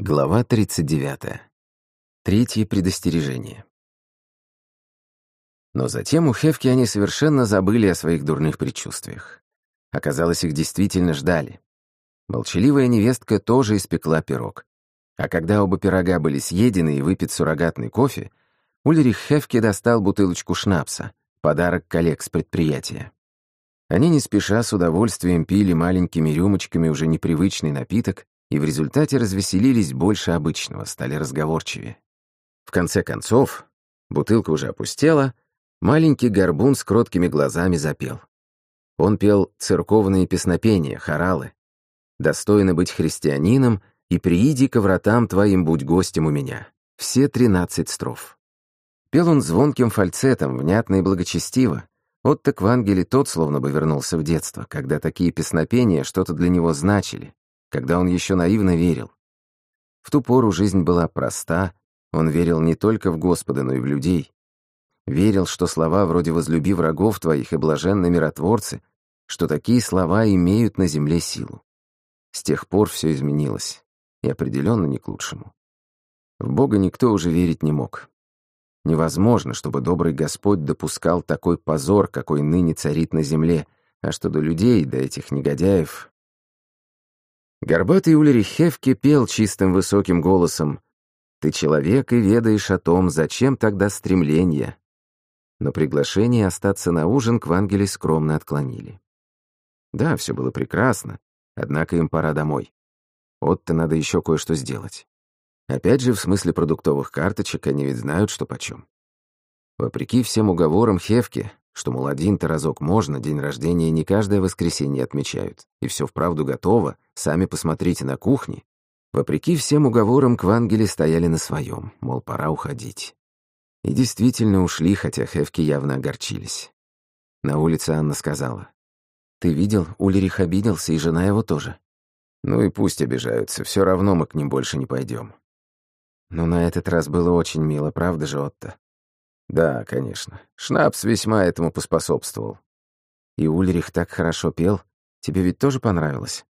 Глава 39. Третье предостережение. Но затем у Хевки они совершенно забыли о своих дурных предчувствиях. Оказалось, их действительно ждали. Молчаливая невестка тоже испекла пирог. А когда оба пирога были съедены и выпит суррогатный кофе, Ульрих Хевке достал бутылочку шнапса, подарок коллег с предприятия. Они не спеша с удовольствием пили маленькими рюмочками уже непривычный напиток, и в результате развеселились больше обычного, стали разговорчивее. В конце концов, бутылка уже опустела, маленький горбун с кроткими глазами запел. Он пел церковные песнопения, хоралы. «Достойно быть христианином, и прииди ко вратам твоим будь гостем у меня». Все тринадцать строф. Пел он звонким фальцетом, внятно и благочестиво. Отто Квангели тот словно бы вернулся в детство, когда такие песнопения что-то для него значили, когда он еще наивно верил. В ту пору жизнь была проста, он верил не только в Господа, но и в людей. Верил, что слова вроде «возлюби врагов твоих» и «блаженны миротворцы», что такие слова имеют на земле силу. С тех пор все изменилось, и определенно не к лучшему. В Бога никто уже верить не мог. Невозможно, чтобы добрый Господь допускал такой позор, какой ныне царит на земле, а что до людей, до этих негодяев, Горбатый Ульрих Хевке пел чистым высоким голосом «Ты человек и ведаешь о том, зачем тогда стремление». Но приглашение остаться на ужин к Вангеле скромно отклонили. Да, все было прекрасно, однако им пора домой. Отто надо еще кое-что сделать. Опять же, в смысле продуктовых карточек, они ведь знают, что почем. Вопреки всем уговорам Хевке, что, мол, один-то разок можно, день рождения не каждое воскресенье отмечают, и все вправду готово, сами посмотрите на кухне. Вопреки всем уговорам Квангели стояли на своем, мол, пора уходить. И действительно ушли, хотя Хевки явно огорчились. На улице Анна сказала. «Ты видел, Ульрих обиделся, и жена его тоже». «Ну и пусть обижаются, все равно мы к ним больше не пойдем. Но на этот раз было очень мило, правда же, Отто? Да, конечно. Шнапс весьма этому поспособствовал. И Ульрих так хорошо пел. Тебе ведь тоже понравилось?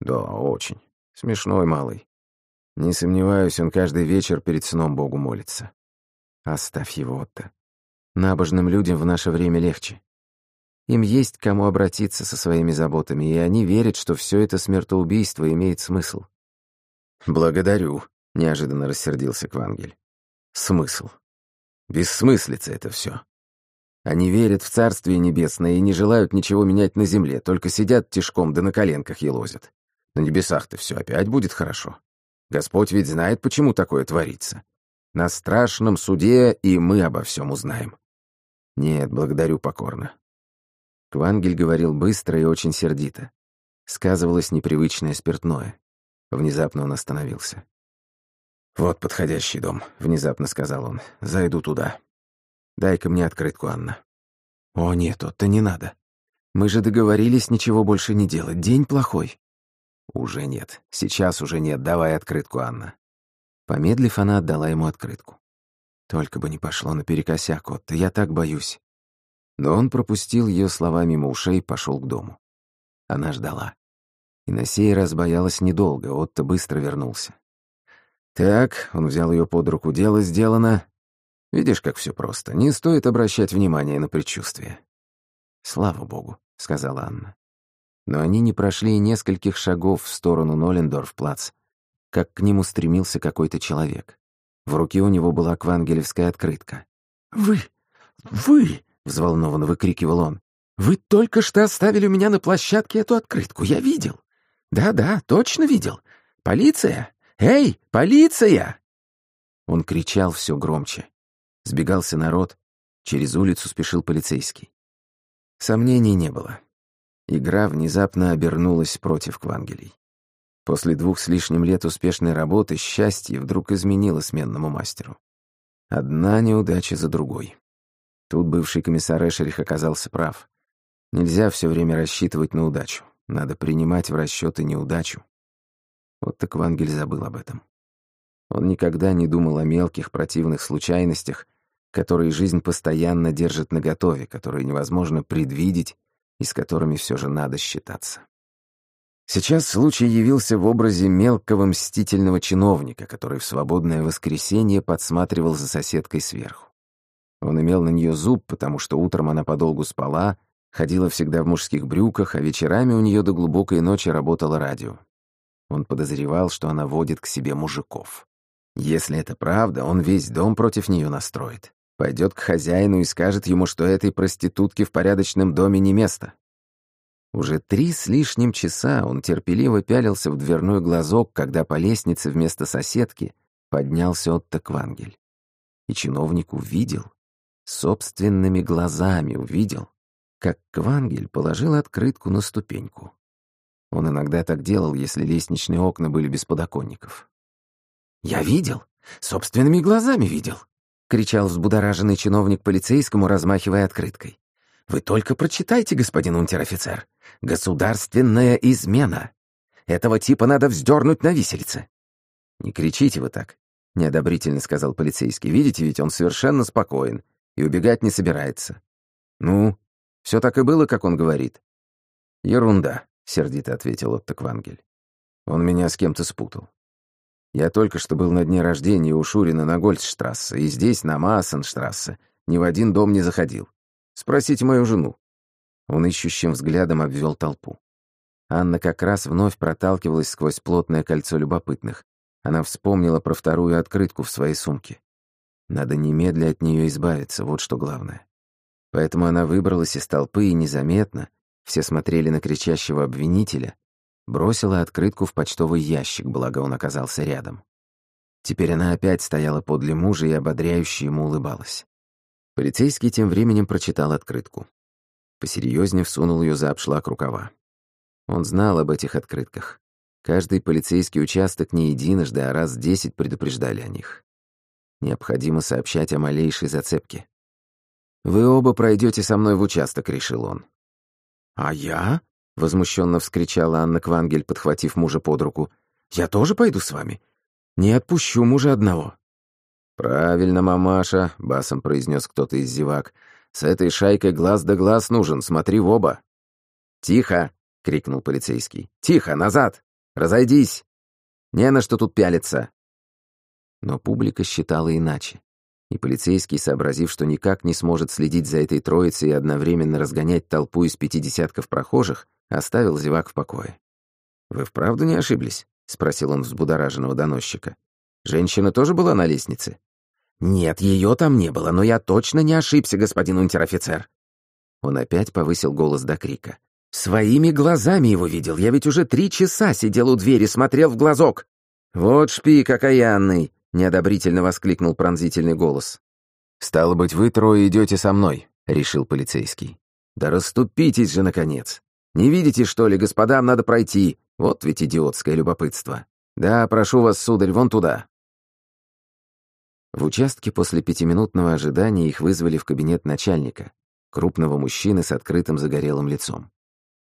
Да, очень. Смешной малый. Не сомневаюсь, он каждый вечер перед сном Богу молится. Оставь его, Отто. Набожным людям в наше время легче. Им есть к кому обратиться со своими заботами, и они верят, что все это смертоубийство имеет смысл. «Благодарю», — неожиданно рассердился Квангель. «Смысл. Бессмыслица это все. Они верят в Царствие Небесное и не желают ничего менять на земле, только сидят тишком да на коленках елозят. На небесах-то все опять будет хорошо. Господь ведь знает, почему такое творится. На страшном суде и мы обо всем узнаем. Нет, благодарю покорно. Квангель говорил быстро и очень сердито. Сказывалось непривычное спиртное. Внезапно он остановился. «Вот подходящий дом», — внезапно сказал он. «Зайду туда. Дай-ка мне открытку, Анна». «О, нет, Отто, не надо. Мы же договорились ничего больше не делать. День плохой». «Уже нет. Сейчас уже нет. Давай открытку, Анна». Помедлив, она отдала ему открытку. «Только бы не пошло наперекосяк, Отто, я так боюсь». Но он пропустил ее слова мимо ушей и пошел к дому. Она ждала. И на сей раз боялась недолго, Отто быстро вернулся. «Так», — он взял ее под руку, — «дело сделано. Видишь, как все просто. Не стоит обращать внимание на предчувствия». «Слава богу», — сказала Анна. Но они не прошли нескольких шагов в сторону Нолендорф-плац, как к нему стремился какой-то человек. В руке у него была квангелевская открытка. «Вы! Вы!» — взволнованно выкрикивал он. «Вы только что оставили у меня на площадке эту открытку. Я видел. Да-да, точно видел. Полиция! «Эй, полиция!» Он кричал все громче. Сбегался народ, через улицу спешил полицейский. Сомнений не было. Игра внезапно обернулась против Квангелей. После двух с лишним лет успешной работы счастье вдруг изменило сменному мастеру. Одна неудача за другой. Тут бывший комиссар Эшерих оказался прав. Нельзя все время рассчитывать на удачу. Надо принимать в расчеты неудачу. Вот так Вангель забыл об этом. Он никогда не думал о мелких противных случайностях, которые жизнь постоянно держит наготове, которые невозможно предвидеть и с которыми все же надо считаться. Сейчас случай явился в образе мелкого мстительного чиновника, который в свободное воскресенье подсматривал за соседкой сверху. Он имел на нее зуб, потому что утром она подолгу спала, ходила всегда в мужских брюках, а вечерами у нее до глубокой ночи работало радио. Он подозревал, что она водит к себе мужиков. Если это правда, он весь дом против нее настроит. Пойдет к хозяину и скажет ему, что этой проститутке в порядочном доме не место. Уже три с лишним часа он терпеливо пялился в дверной глазок, когда по лестнице вместо соседки поднялся Отто Квангель. И чиновник увидел, собственными глазами увидел, как Квангель положил открытку на ступеньку. Он иногда так делал, если лестничные окна были без подоконников. «Я видел, собственными глазами видел», — кричал взбудораженный чиновник полицейскому, размахивая открыткой. «Вы только прочитайте, господин унтер-офицер. Государственная измена. Этого типа надо вздернуть на виселице». «Не кричите вы так», — неодобрительно сказал полицейский. «Видите, ведь он совершенно спокоен и убегать не собирается». «Ну, все так и было, как он говорит». «Ерунда», — сердито ответил Отто Квангель. «Он меня с кем-то спутал. Я только что был на дне рождения у Шурина на Гольцштрассе, и здесь, на Массенштрассе, ни в один дом не заходил. Спросите мою жену». Он ищущим взглядом обвел толпу. Анна как раз вновь проталкивалась сквозь плотное кольцо любопытных. Она вспомнила про вторую открытку в своей сумке. Надо немедля от нее избавиться, вот что главное. Поэтому она выбралась из толпы и незаметно, все смотрели на кричащего обвинителя, бросила открытку в почтовый ящик, благо он оказался рядом. Теперь она опять стояла подле мужа и ободряюще ему улыбалась. Полицейский тем временем прочитал открытку. Посерьезнее всунул ее за обшлаг рукава. Он знал об этих открытках. Каждый полицейский участок не единожды, а раз десять предупреждали о них. Необходимо сообщать о малейшей зацепке. «Вы оба пройдете со мной в участок», — решил он. «А я?» — возмущенно вскричала Анна Квангель, подхватив мужа под руку. «Я тоже пойду с вами. Не отпущу мужа одного». «Правильно, мамаша», — басом произнес кто-то из зевак. «С этой шайкой глаз да глаз нужен, смотри в оба». «Тихо!» — крикнул полицейский. «Тихо, назад! Разойдись! Не на что тут пялиться!» Но публика считала иначе. И полицейский, сообразив, что никак не сможет следить за этой троицей и одновременно разгонять толпу из пяти десятков прохожих, оставил зевак в покое. «Вы вправду не ошиблись?» — спросил он взбудораженного доносчика. «Женщина тоже была на лестнице?» «Нет, ее там не было, но я точно не ошибся, господин унтер-офицер». Он опять повысил голос до крика. «Своими глазами его видел. Я ведь уже три часа сидел у двери, смотрел в глазок». «Вот шпик окаянный!» — неодобрительно воскликнул пронзительный голос. «Стало быть, вы трое идете со мной», — решил полицейский. «Да расступитесь же, наконец! Не видите, что ли, господам надо пройти? Вот ведь идиотское любопытство. Да, прошу вас, сударь, вон туда». В участке после пятиминутного ожидания их вызвали в кабинет начальника, крупного мужчины с открытым загорелым лицом.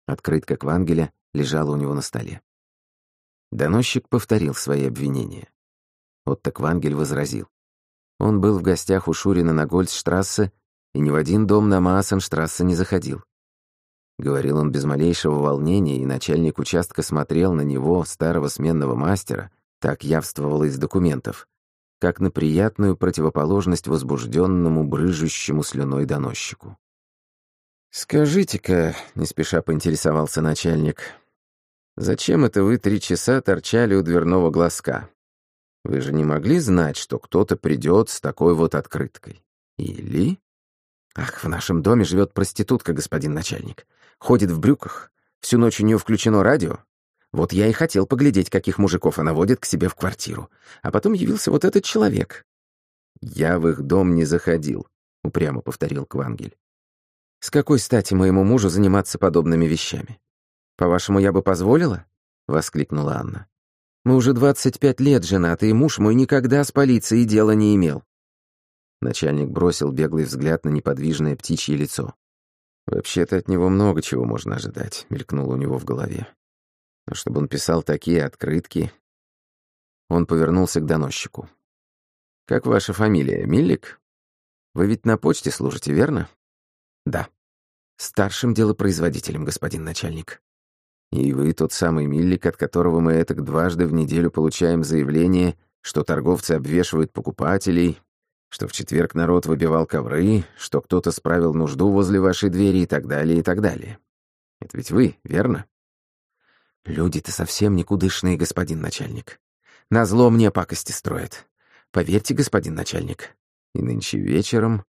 Открытка Квангеля лежала у него на столе. Доносчик повторил свои обвинения. Отто Квангель возразил. Он был в гостях у Шурина на Гольцштрассе и ни в один дом на Маасенштрассе не заходил. Говорил он без малейшего волнения, и начальник участка смотрел на него, старого сменного мастера, так явствовало из документов, как на приятную противоположность возбужденному, брыжущему слюной доносчику. «Скажите-ка», — не спеша поинтересовался начальник, «зачем это вы три часа торчали у дверного глазка? Вы же не могли знать, что кто-то придет с такой вот открыткой? Или...» «Ах, в нашем доме живет проститутка, господин начальник. Ходит в брюках. Всю ночь у нее включено радио. Вот я и хотел поглядеть, каких мужиков она водит к себе в квартиру. А потом явился вот этот человек. «Я в их дом не заходил», — упрямо повторил Квангель. «С какой стати моему мужу заниматься подобными вещами? По-вашему, я бы позволила?» — воскликнула Анна. «Мы уже 25 лет женаты, и муж мой никогда с полицией дела не имел». Начальник бросил беглый взгляд на неподвижное птичье лицо. «Вообще-то от него много чего можно ожидать», — мелькнуло у него в голове. Но чтобы он писал такие открытки... Он повернулся к доносчику. «Как ваша фамилия? Миллик? Вы ведь на почте служите, верно?» «Да. Старшим делопроизводителем, господин начальник». И вы тот самый Миллик, от которого мы этак дважды в неделю получаем заявление, что торговцы обвешивают покупателей, что в четверг народ выбивал ковры, что кто-то справил нужду возле вашей двери и так далее, и так далее. Это ведь вы, верно? Люди-то совсем никудышные, господин начальник. Назло мне пакости строят. Поверьте, господин начальник. И нынче вечером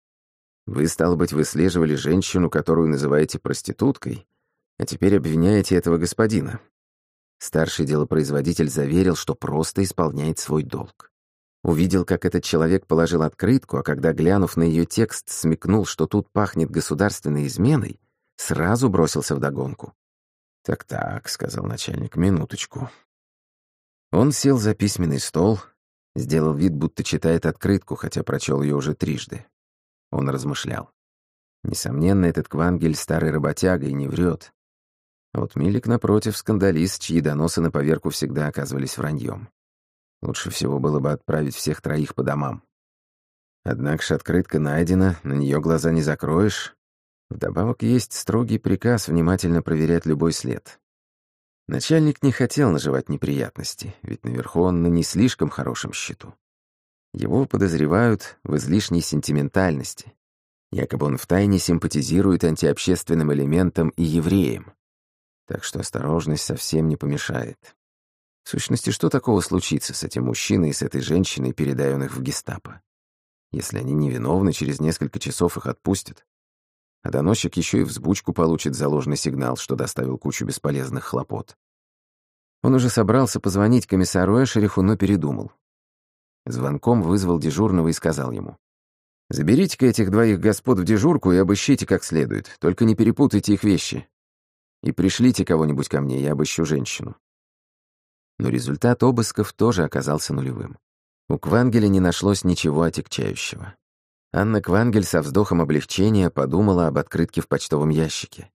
вы, стало быть, выслеживали женщину, которую называете проституткой, а теперь обвиняете этого господина. Старший делопроизводитель заверил, что просто исполняет свой долг. Увидел, как этот человек положил открытку, а когда, глянув на ее текст, смекнул, что тут пахнет государственной изменой, сразу бросился в догонку. «Так-так», — сказал начальник, — «минуточку». Он сел за письменный стол, сделал вид, будто читает открытку, хотя прочел ее уже трижды. Он размышлял. Несомненно, этот Квангель старый работяга и не врет. Вот Милик, напротив, скандалист, чьи доносы на поверку всегда оказывались враньем. Лучше всего было бы отправить всех троих по домам. Однако ж открытка найдена, на нее глаза не закроешь. Вдобавок есть строгий приказ внимательно проверять любой след. Начальник не хотел наживать неприятности, ведь наверху он на не слишком хорошем счету. Его подозревают в излишней сентиментальности. Якобы он втайне симпатизирует антиобщественным элементам и евреям. Так что осторожность совсем не помешает. В сущности, что такого случится с этим мужчиной и с этой женщиной, передая он их в гестапо? Если они невиновны, через несколько часов их отпустят. А доносчик еще и взбучку получит за ложный сигнал, что доставил кучу бесполезных хлопот. Он уже собрался позвонить комиссару Эшериху, но передумал. Звонком вызвал дежурного и сказал ему. «Заберите-ка этих двоих господ в дежурку и обыщите как следует, только не перепутайте их вещи. И пришлите кого-нибудь ко мне, я обыщу женщину». Но результат обысков тоже оказался нулевым. У Квангеля не нашлось ничего отягчающего. Анна Квангель со вздохом облегчения подумала об открытке в почтовом ящике.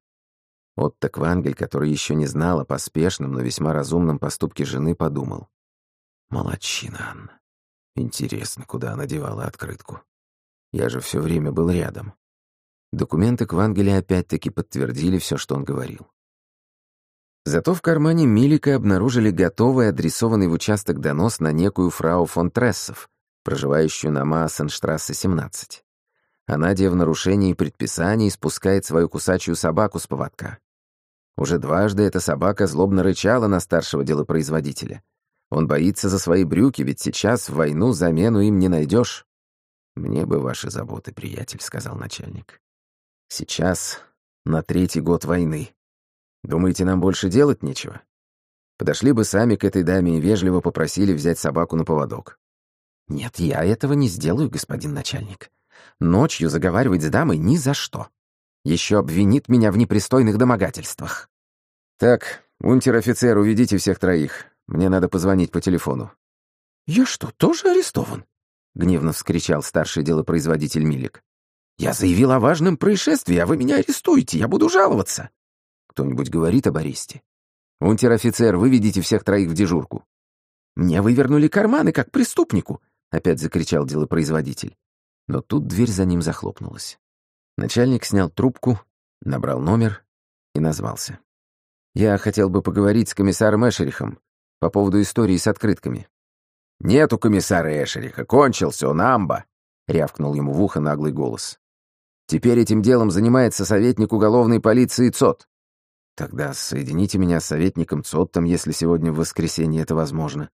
Отто Квангель, который еще не знал о поспешном, но весьма разумном поступке жены, подумал. «Молодчина Анна. Интересно, куда она девала открытку. Я же все время был рядом». Документы Квангеля опять-таки подтвердили все, что он говорил. Зато в кармане Милика обнаружили готовый адресованный в участок донос на некую фрау фон Трессов, проживающую на Маасенштрассе 17. Анадия в нарушении предписаний спускает свою кусачую собаку с поводка. Уже дважды эта собака злобно рычала на старшего делопроизводителя. Он боится за свои брюки, ведь сейчас в войну замену им не найдешь. «Мне бы ваши заботы, приятель», — сказал начальник. «Сейчас на третий год войны. Думаете, нам больше делать нечего? Подошли бы сами к этой даме и вежливо попросили взять собаку на поводок. Нет, я этого не сделаю, господин начальник. Ночью заговаривать с дамой ни за что. Еще обвинит меня в непристойных домогательствах. Так, унтер-офицер, уведите всех троих. Мне надо позвонить по телефону. Я что, тоже арестован? Гневно вскричал старший делопроизводитель Милик. Я заявил о важном происшествии, а вы меня арестуете, я буду жаловаться. Кто-нибудь говорит об аресте? Унтер-офицер, выведите всех троих в дежурку. Мне вывернули карманы, как преступнику, опять закричал делопроизводитель. Но тут дверь за ним захлопнулась. Начальник снял трубку, набрал номер и назвался. «Я хотел бы поговорить с комиссаром Эшерихом по поводу истории с открытками». «Нету комиссара Эшериха, кончился он, амба!» — рявкнул ему в ухо наглый голос. «Теперь этим делом занимается советник уголовной полиции ЦОТ. Тогда соедините меня с советником Цоттом, если сегодня в воскресенье это возможно.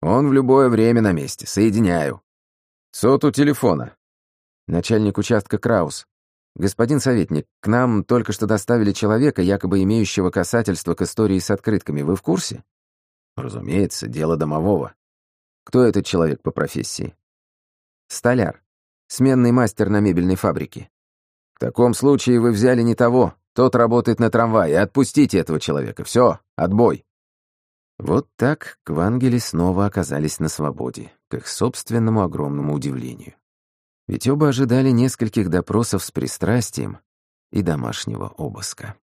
Он в любое время на месте. Соединяю. Цот у телефона. Начальник участка Краус. Господин советник, к нам только что доставили человека, якобы имеющего касательство к истории с открытками. Вы в курсе? Разумеется, дело домового. Кто этот человек по профессии? Столяр. Сменный мастер на мебельной фабрике. В таком случае вы взяли не того. Тот работает на трамвае. Отпустите этого человека. Все, отбой». Вот так Квангели снова оказались на свободе, к их собственному огромному удивлению. Ведь оба ожидали нескольких допросов с пристрастием и домашнего обыска.